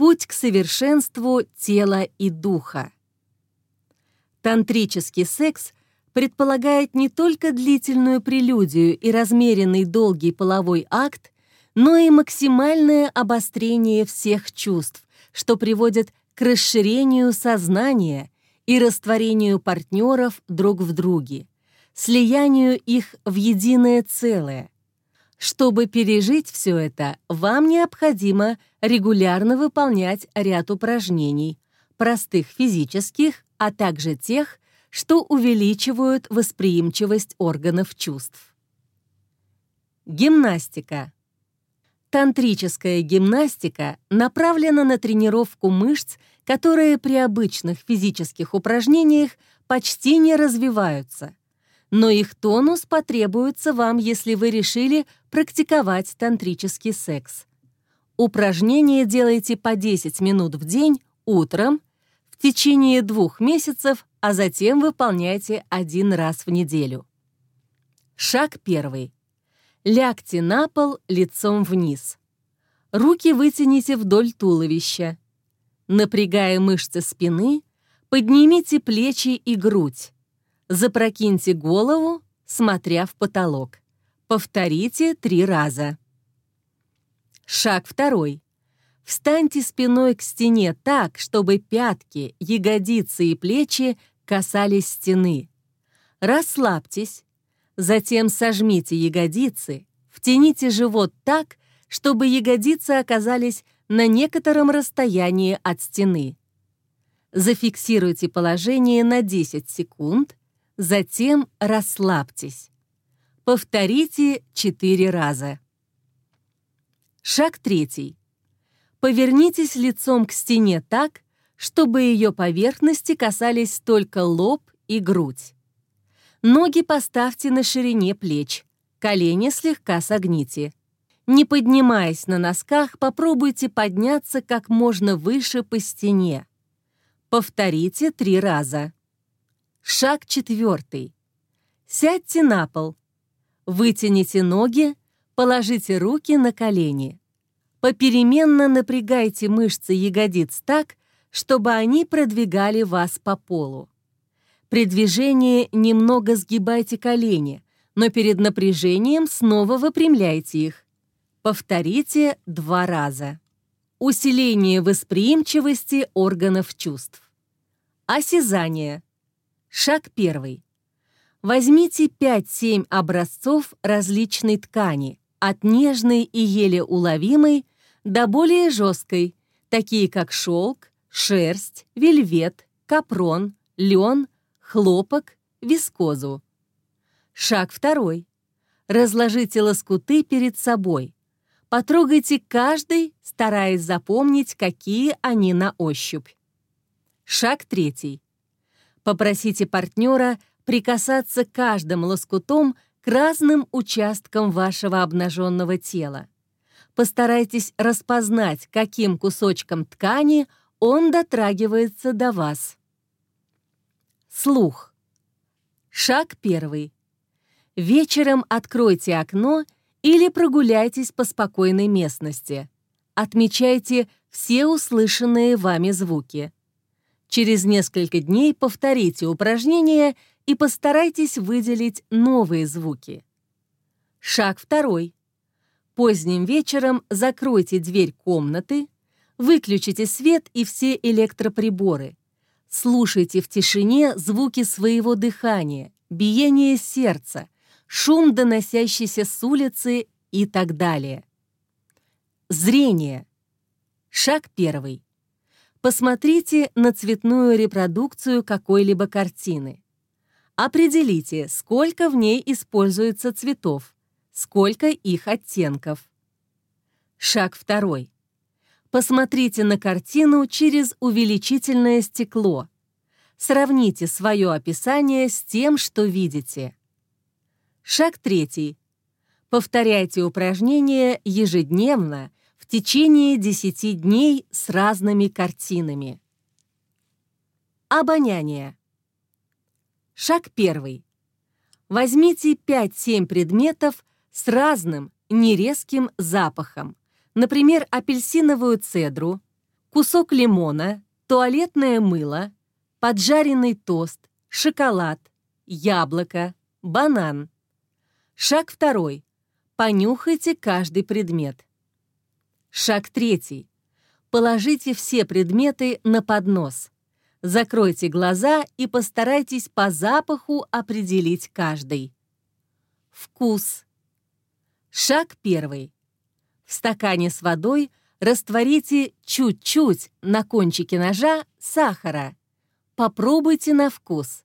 Путь к совершенству тела и духа. Тантрический секс предполагает не только длительную прелюдию и размеренный долгий половой акт, но и максимальное обострение всех чувств, что приводит к расширению сознания и растворению партнеров друг в друге, слиянию их в единое целое. Чтобы пережить все это, вам необходимо регулярно выполнять ряд упражнений, простых физических, а также тех, что увеличивают восприимчивость органов чувств. Гимнастика. Тантрическая гимнастика направлена на тренировку мышц, которые при обычных физических упражнениях почти не развиваются. Но их тонус потребуется вам, если вы решили практиковать тантрический секс. Упражнения делайте по 10 минут в день утром в течение двух месяцев, а затем выполняйте один раз в неделю. Шаг первый. Лягте на пол лицом вниз. Руки вытяните вдоль туловища. Напрягая мышцы спины, поднимите плечи и грудь. Запрокиньте голову, смотря в потолок. Повторите три раза. Шаг второй. Встаньте спиной к стене так, чтобы пятки, ягодицы и плечи касались стены. Расслабьтесь, Затем сожмите ягодицы, втяните живот так, чтобы ягодицы оказались на некотором расстоянии от стены. Зафиксируйте положение на 10 секунд, затем расслабьтесь. Повторите 4 раза. Шаг третий. Повернитесь лицом к стене так, чтобы ее поверхности касались только лоб и грудь. Ноги поставьте на ширине плеч, колени слегка согните. Не поднимаясь на носках, попробуйте подняться как можно выше по стене. Повторите три раза. Шаг четвертый. Сядьте на пол. Вытяните ноги, положите руки на колени. Попеременно напрягайте мышцы ягодиц так, чтобы они продвигали вас по полу. При движении немного сгибайте колени, но перед напряжением снова выпрямляйте их. Повторите два раза. Усиление восприимчивости органов чувств. Осязание. Шаг первый. Возьмите 5-7 образцов различной ткани, от нежной и еле уловимой до более жесткой, такие как шелк, шерсть, вельвет, капрон, лен, хлопок, вискозу. Шаг второй. Разложите лоскуты перед собой. Потрогайте каждый, стараясь запомнить, какие они на ощупь. Шаг третий. Попросите партнера прикасаться каждым лоскутом к разным участкам вашего обнаженного тела. Постарайтесь распознать, каким кусочком ткани он дотрагивается до вас. Слух. Шаг первый. Вечером откройте окно или прогуляйтесь по спокойной местности. Отмечайте все услышанные вами звуки. Через несколько дней повторите упражнение и постарайтесь выделить новые звуки. Шаг второй. Поздним вечером закройте дверь комнаты, выключите свет и все электроприборы. Слушайте в тишине звуки своего дыхания, биение сердца, шум, доносящийся с улицы и так далее. Зрение. Шаг первый. Посмотрите на цветную репродукцию какой-либо картины. Определите, сколько в ней используется цветов, сколько их оттенков. Шаг второй. Посмотрите на картину через увеличительное стекло. Сравните свое описание с тем, что видите. Шаг третий. Повторяйте упражнение ежедневно течение 10 дней с разными картинами. Обоняние. Шаг первый. Возьмите 5-7 предметов с разным, нерезким запахом например, апельсиновую цедру, кусок лимона, туалетное мыло, поджаренный тост, шоколад, яблоко, банан. Шаг второй. Понюхайте каждый предмет. Шаг третий. Положите все предметы на поднос. Закройте глаза и постарайтесь по запаху определить каждый. Вкус. Шаг первый. В стакане с водой растворите чуть-чуть на кончике ножа сахара. Попробуйте на вкус.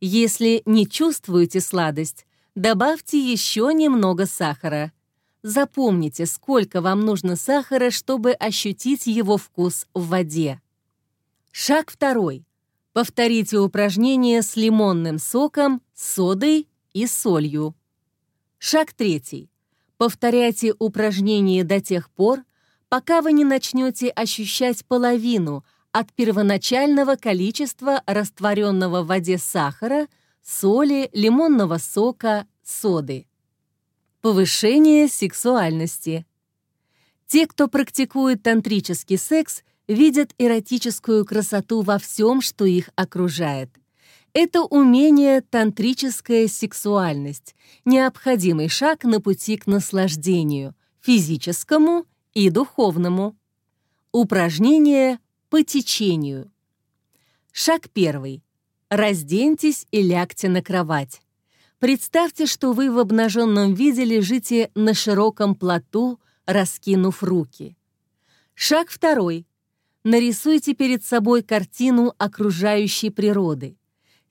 Если не чувствуете сладость, добавьте еще немного сахара. Запомните, сколько вам нужно сахара, чтобы ощутить его вкус в воде. Шаг второй. Повторите упражнение с лимонным соком, содой и солью. Шаг третий. Повторяйте упражнение до тех пор, пока вы не начнете ощущать половину от первоначального количества растворенного в воде сахара, соли, лимонного сока, соды. Повышение сексуальности. Те, кто практикует тантрический секс, видят эротическую красоту во всем, что их окружает. Это умение тантрическая сексуальность, необходимый шаг на пути к наслаждению, физическому и духовному. Упражнение по течению. Шаг первый. Разденьтесь и лягте на кровать. Представьте, что вы в обнаженном виде лежите на широком плоту, раскинув руки. Шаг второй. Нарисуйте перед собой картину окружающей природы.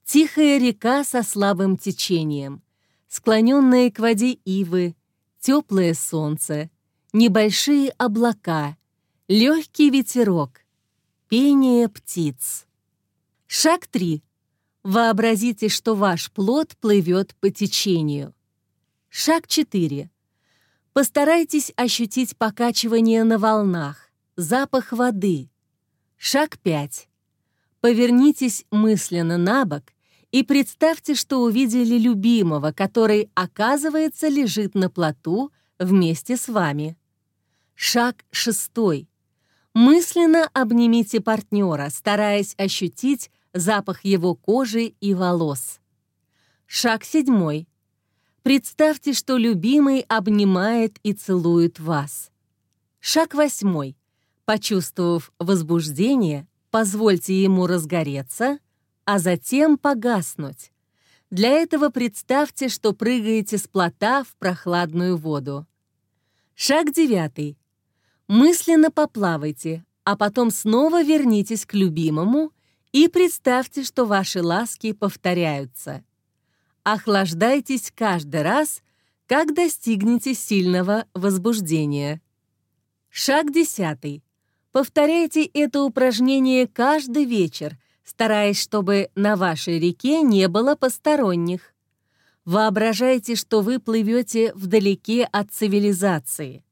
Тихая река со слабым течением, склоненные к воде ивы, теплое солнце, небольшие облака, легкий ветерок, пение птиц. Шаг 3. Вообразите, что ваш плод плывет по течению. Шаг 4. Постарайтесь ощутить покачивание на волнах, запах воды. Шаг 5. Повернитесь мысленно на бок и представьте, что увидели любимого, который, оказывается, лежит на плоту вместе с вами. Шаг шестой. Мысленно обнимите партнера, стараясь ощутить запах его кожи и волос. Шаг седьмой. Представьте, что любимый обнимает и целует вас. Шаг восьмой. Почувствовав возбуждение, позвольте ему разгореться, а затем погаснуть. Для этого представьте, что прыгаете с плота в прохладную воду. Шаг девятый. Мысленно поплавайте, а потом снова вернитесь к любимому и представьте, что ваши ласки повторяются. Охлаждайтесь каждый раз, как достигнете сильного возбуждения. Шаг десятый. Повторяйте это упражнение каждый вечер – стараясь, чтобы на вашей реке не было посторонних. Воображайте, что вы плывете вдалеке от цивилизации.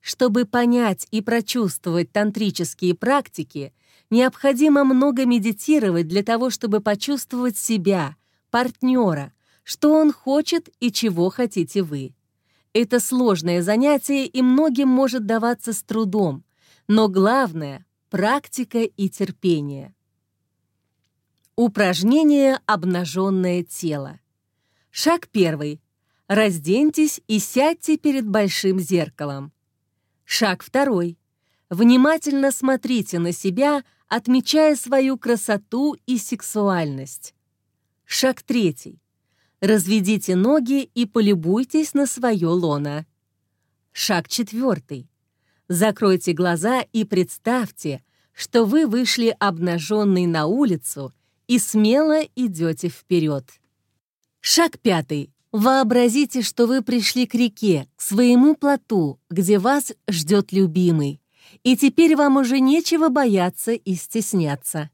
Чтобы понять и прочувствовать тантрические практики, необходимо много медитировать для того, чтобы почувствовать себя, партнера, что он хочет и чего хотите вы. Это сложное занятие и многим может даваться с трудом, но главное — практика и терпение. Упражнение «Обнаженное тело». Шаг первый. Разденьтесь и сядьте перед большим зеркалом. Шаг второй. Внимательно смотрите на себя, отмечая свою красоту и сексуальность. Шаг третий. Разведите ноги и полюбуйтесь на свое лоно. Шаг четвертый. Закройте глаза и представьте, что вы вышли обнаженный на улицу – и смело идете вперед. Шаг пятый. Вообразите, что вы пришли к реке, к своему плоту, где вас ждет любимый, и теперь вам уже нечего бояться и стесняться.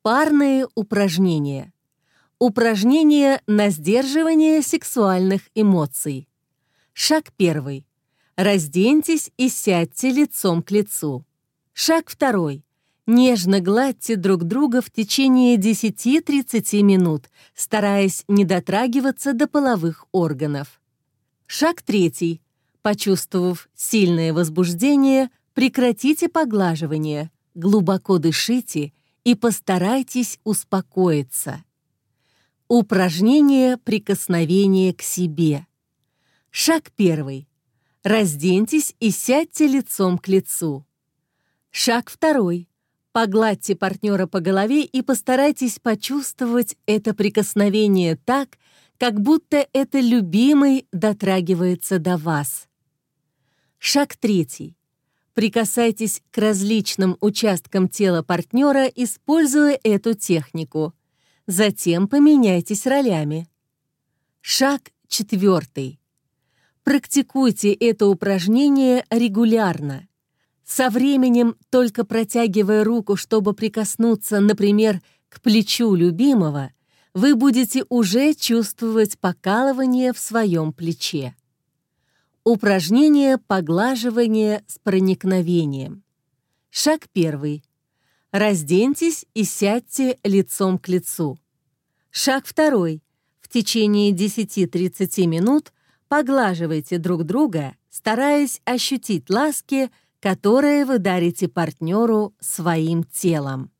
Парные упражнения. Упражнения на сдерживание сексуальных эмоций. Шаг первый. Разденьтесь и сядьте лицом к лицу. Шаг второй. Нежно гладьте друг друга в течение 10-30 минут, стараясь не дотрагиваться до половых органов. Шаг третий. Почувствовав сильное возбуждение, Прекратите поглаживание, глубоко дышите и постарайтесь успокоиться. Упражнение прикосновения к себе. Шаг первый. Разденьтесь и сядьте лицом к лицу. Шаг второй. Погладьте партнера по голове и постарайтесь почувствовать это прикосновение так, как будто это любимый дотрагивается до вас. Шаг третий. Прикасайтесь к различным участкам тела партнера, используя эту технику. Затем поменяйтесь ролями. Шаг четвертый. Практикуйте это упражнение регулярно. Со временем, только протягивая руку, чтобы прикоснуться, например, к плечу любимого, вы будете уже чувствовать покалывание в своем плече. Упражнение поглаживания с проникновением. Шаг первый. Разденьтесь и сядьте лицом к лицу. Шаг второй. В течение 10-30 минут поглаживайте друг друга, стараясь ощутить ласки, которые вы дарите партнеру своим телом.